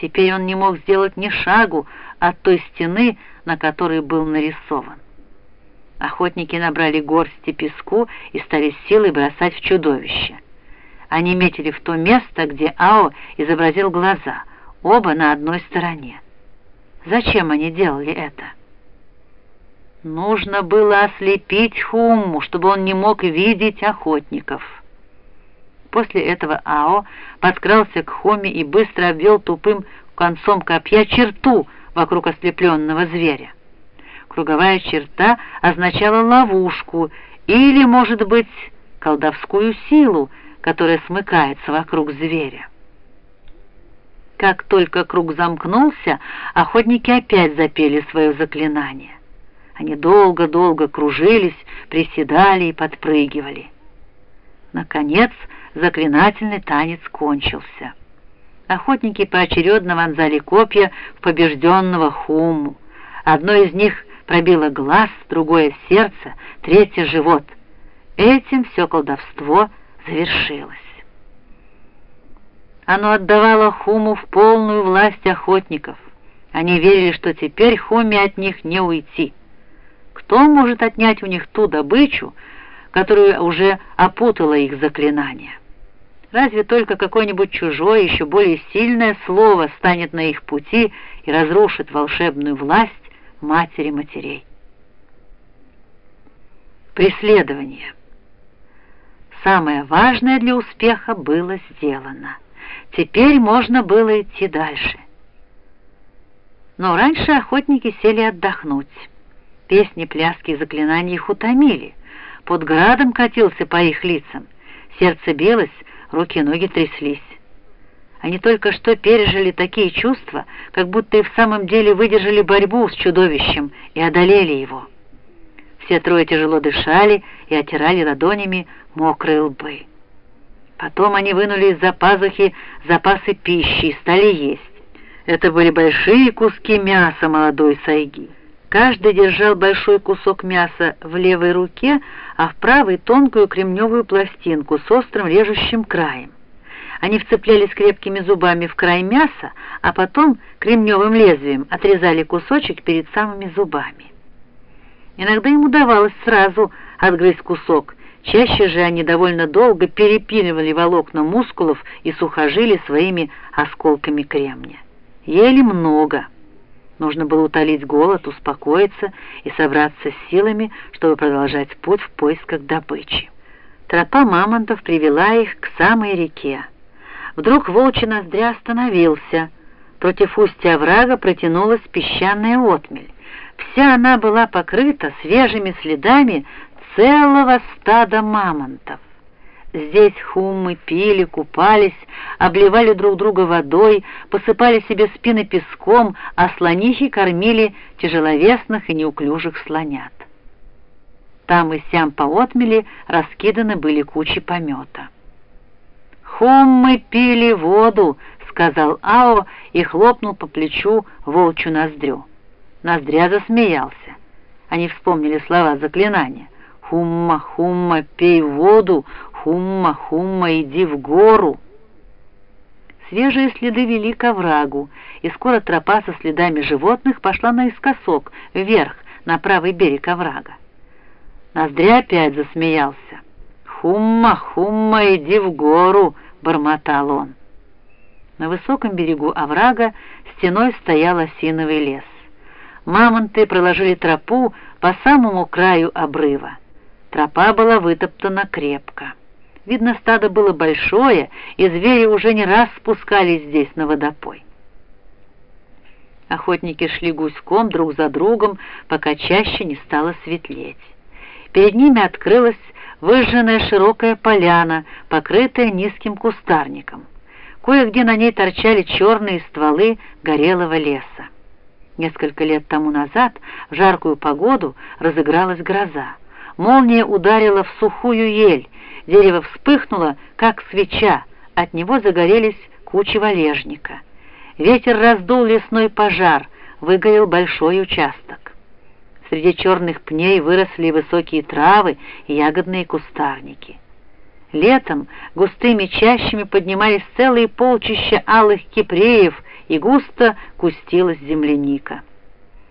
Теперь он не мог сделать ни шагу от той стены, на которой был нарисован. Охотники набрали горсти песку и стали силой бросать в чудовище. Они метили в то место, где Ао изобразил глаза, оба на одной стороне. Зачем они делали это? Нужно было ослепить Хумму, чтобы он не мог видеть охотников. После этого Ао подкрался к Хоме и быстро обвел тупым концом копья черту вокруг ослепленного зверя. Круговая черта означала ловушку или, может быть, колдовскую силу, которая смыкается вокруг зверя. Как только круг замкнулся, охотники опять запели свое заклинание. Они долго-долго кружились, приседали и подпрыгивали. Наконец, заклинательный танец кончился. Охотники поочередно вонзали копья в побежденного Хуму. Одно из них пробило глаз, другое — сердце, третье — живот. Этим все колдовство завершилось. Оно отдавало Хуму в полную власть охотников. Они верили, что теперь Хуме от них не уйти. Кто может отнять у них ту добычу, которую уже опутало их заклинание? Разве только какое-нибудь чужое, еще более сильное слово станет на их пути и разрушит волшебную власть матери матерей. Преследование. Самое важное для успеха было сделано. Теперь можно было идти дальше. Но раньше охотники сели отдохнуть. Песни, пляски и заклинания их утомили. Под градом катился по их лицам. Сердце билось, руки и ноги тряслись. Они только что пережили такие чувства, как будто и в самом деле выдержали борьбу с чудовищем и одолели его. Все трое тяжело дышали и оттирали ладонями мокрые лбы. Потом они вынули из-за пазухи запасы пищи и стали есть. Это были большие куски мяса молодой сайги. Каждый держал большой кусок мяса в левой руке, а в правой тонкую кремневую пластинку с острым режущим краем. Они вцеплялись крепкими зубами в край мяса, а потом кремневым лезвием отрезали кусочек перед самыми зубами. Иногда им удавалось сразу отгрызть кусок, чаще же они довольно долго перепиливали волокна мускулов и сухожилий своими осколками кремня. Ели много. Нужно было утолить голод, успокоиться и собраться с силами, чтобы продолжать путь в поисках добычи. Тропа мамонтов привела их к самой реке. Вдруг волчий ноздря остановился. Против устья оврага протянулась песчаная отмель. Вся она была покрыта свежими следами целого стада мамонтов. Здесь хуммы пили, купались, обливали друг друга водой, посыпали себе спины песком, а слонихи кормили тяжеловесных и неуклюжих слонят. Там и сям по отмели раскиданы были кучи помета. «Хуммы пили воду», — сказал Ао и хлопнул по плечу волчью ноздрю. Ноздря засмеялся. Они вспомнили слова заклинания. «Хумма, хумма, пей воду, хумма, хумма, иди в гору». Свежие следы вели к оврагу, и скоро тропа со следами животных пошла наискосок, вверх, на правый берег оврага. Ноздря опять засмеялся. «Хумма, хумма, иди в гору!» — бормотал он. На высоком берегу оврага стеной стоял осиновый лес. Мамонты проложили тропу по самому краю обрыва. Тропа была вытоптана крепко. Видно, стадо было большое, и звери уже не раз спускались здесь на водопой. Охотники шли гуськом друг за другом, пока чаще не стало светлеть. Перед ними открылась выжженная широкая поляна, покрытая низким кустарником. Кое-где на ней торчали черные стволы горелого леса. Несколько лет тому назад в жаркую погоду разыгралась гроза. Молния ударила в сухую ель, дерево вспыхнуло, как свеча, от него загорелись кучи валежника. Ветер раздул лесной пожар, выгорел большой участок. Среди черных пней выросли высокие травы и ягодные кустарники. Летом густыми чащами поднимались целые полчища алых кипреев и густо кустилась земляника.